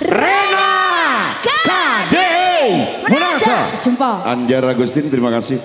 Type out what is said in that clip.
Rena KD Munasa. Jumpa. Anjar Agustin terima kasih.